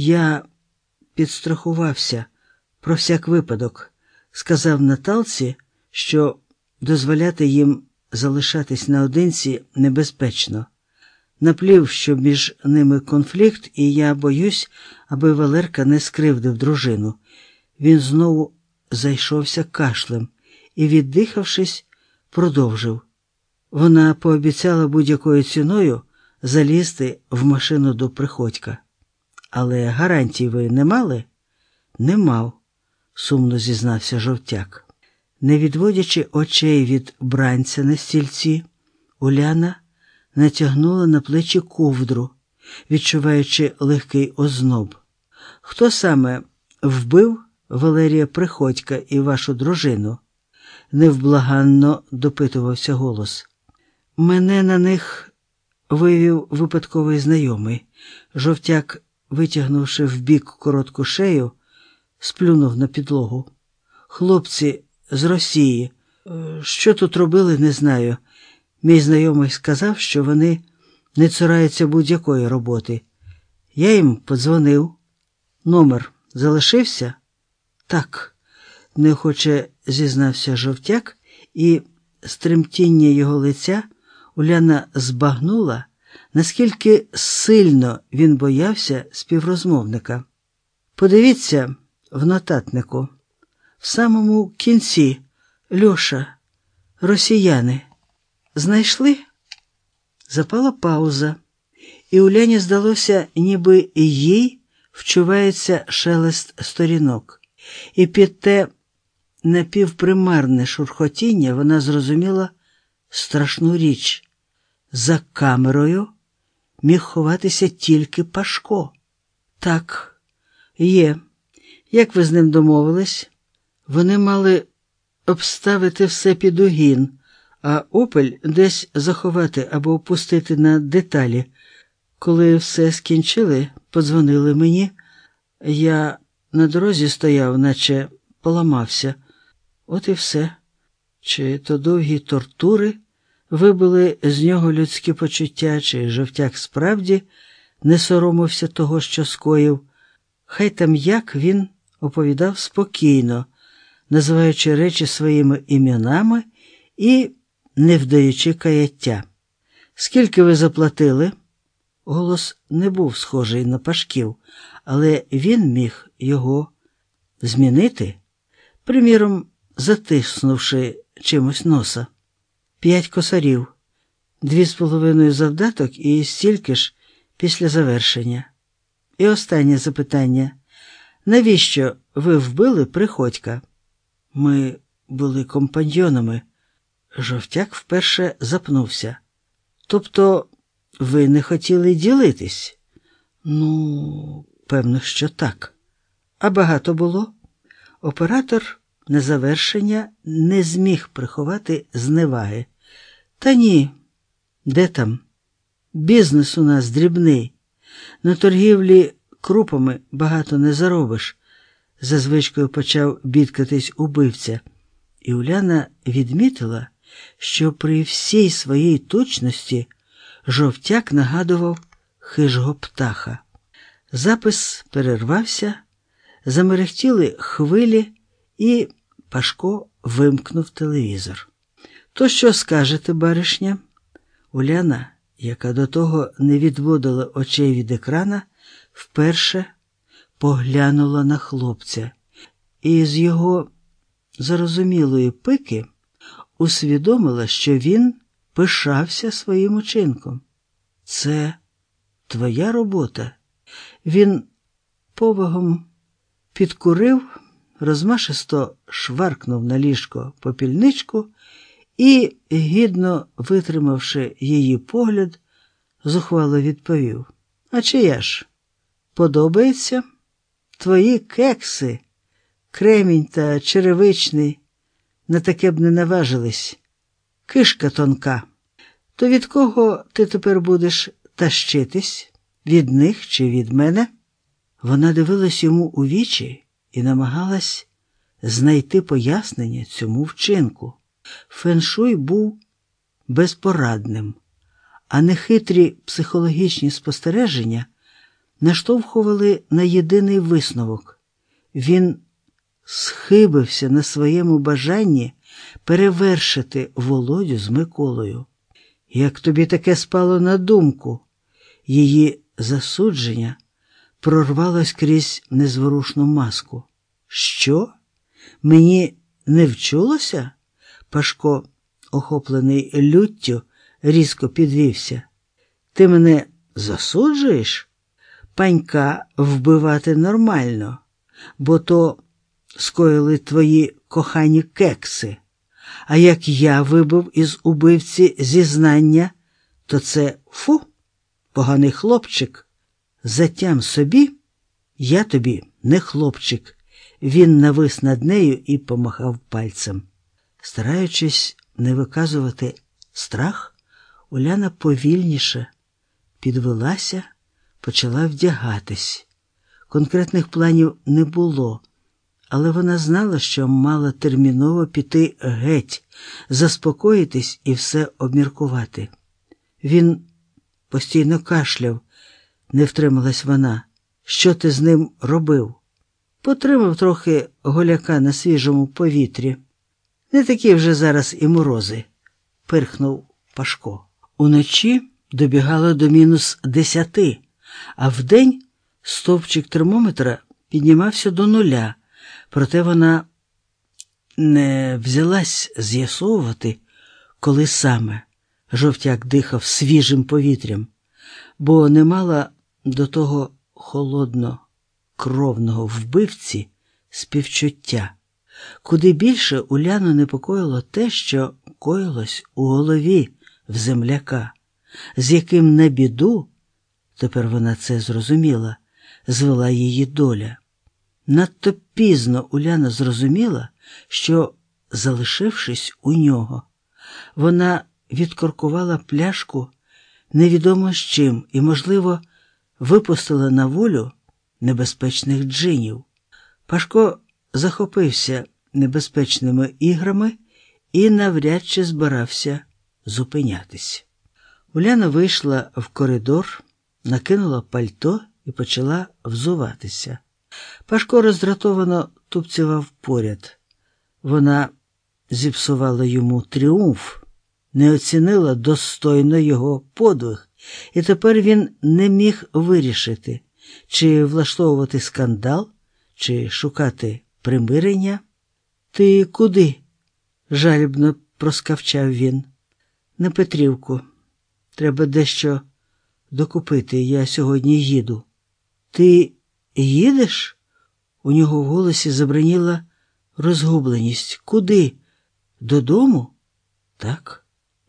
Я підстрахувався про всяк випадок, сказав Наталці, що дозволяти їм залишатись наодинці небезпечно. Наплів, що між ними конфлікт, і я боюсь, аби Валерка не скривдив дружину. Він знову зайшовся кашлем і, віддихавшись, продовжив. Вона пообіцяла будь-якою ціною залізти в машину до приходька. Але гарантій ви не мали? Не мав, сумно зізнався жовтяк. Не відводячи очей від бранця на стільці, Уляна натягнула на плечі ковдру, відчуваючи легкий озноб. Хто саме вбив Валерія Приходька і вашу дружину? невблаганно допитувався голос. Мене на них вивів випадковий знайомий. Жовтяк, витягнувши вбік коротку шею, сплюнув на підлогу. Хлопці з Росії. Е, що тут робили, не знаю. Мій знайомий сказав, що вони не цураються будь-якої роботи. Я їм подзвонив. Номер залишився? Так, неохоче зізнався жовтяк, і стремтіння його лиця Уляна збагнула, наскільки сильно він боявся співрозмовника. Подивіться в нотатнику, в самому кінці Льоша, росіяни. Знайшли? Запала пауза, і Уляні здалося, ніби їй вчувається шелест сторінок, і під те напівпримарне шурхотіння вона зрозуміла страшну річ. За камерою міг ховатися тільки Пашко. Так, є. Як ви з ним домовились? Вони мали обставити все під угін а опель десь заховати або опустити на деталі. Коли все скінчили, подзвонили мені. Я на дорозі стояв, наче поламався. От і все. Чи то довгі тортури вибили з нього людські почуття, чи жовтяк справді не соромився того, що скоїв. Хай там як він оповідав спокійно, називаючи речі своїми іменами і не вдаючи каяття. Скільки ви заплатили? Голос не був схожий на пашків, але він міг його змінити, приміром, затиснувши чимось носа. П'ять косарів, дві з половиною завдаток і стільки ж після завершення. І останнє запитання. Навіщо ви вбили приходька? Ми були компаньйонами. Жовтяк вперше запнувся. Тобто ви не хотіли ділитись? Ну, певно, що так. А багато було. Оператор на завершення не зміг приховати зневаги. Та ні, де там? Бізнес у нас дрібний. На торгівлі крупами багато не заробиш, за звичкою почав бідкатись убивця, і Уляна відмітила що при всій своїй точності жовтяк нагадував хижого птаха. Запис перервався, замерехтіли хвилі, і Пашко вимкнув телевізор. То що скажете, баришня? Уляна, яка до того не відводила очей від екрана, вперше поглянула на хлопця, і з його зарозумілої пики усвідомила, що він пишався своїм учинком. Це твоя робота. Він повагом підкурив, розмашисто шваркнув на ліжко попільничку і, гідно витримавши її погляд, зухвало відповів: А чия ж? Подобається? Твої кекси, кремінь та черевичний на таке б не наважились. Кишка тонка. То від кого ти тепер будеш тащитись? Від них чи від мене? Вона дивилась йому у вічі і намагалась знайти пояснення цьому вчинку. Феншуй був безпорадним, а нехитрі психологічні спостереження наштовхували на єдиний висновок. Він схибився на своєму бажанні перевершити Володю з Миколою. Як тобі таке спало на думку? Її засудження прорвалось крізь незворушну маску. Що? Мені не вчулося? Пашко, охоплений люттю, різко підвівся. Ти мене засуджуєш? Панька вбивати нормально, бо то скоїли твої кохані кекси. А як я вибив із убивці зізнання, то це фу, поганий хлопчик. Затям собі, я тобі не хлопчик. Він навис над нею і помахав пальцем. Стараючись не виказувати страх, Уляна повільніше підвелася, почала вдягатись. Конкретних планів не було, але вона знала, що мала терміново піти геть, заспокоїтись і все обміркувати. Він постійно кашляв, не втрималась вона. Що ти з ним робив? Потримав трохи голяка на свіжому повітрі. Не такі вже зараз і морози, пирхнув Пашко. Уночі добігало до мінус десяти, а вдень стовпчик термометра піднімався до нуля, проте вона не взялась з'ясовувати, коли саме жовтяк дихав свіжим повітрям, бо не мала до того холодно кровного вбивці співчуття. Куди більше Уляну непокоїло те, що коїлось у голові в земляка, з яким на біду, тепер вона це зрозуміла, звела її доля. Надто пізно Уляна зрозуміла, що, залишившись у нього, вона відкоркувала пляшку невідомо з чим і, можливо, випустила на волю небезпечних джинів. Пашко захопився небезпечними іграми і навряд чи збирався зупинятись. Уляна вийшла в коридор, накинула пальто і почала взуватися. Пашко роздратовано тупцював поряд. Вона зіпсувала йому тріумф, не оцінила достойно його подвиг, і тепер він не міг вирішити, чи влаштовувати скандал, чи шукати примирення. Ти куди? жалібно проскавчав він. На Петрівку. Треба дещо докупити. Я сьогодні їду. Ти їдеш? У нього в голосі забраніла розгубленість. Куди? Додому? Так.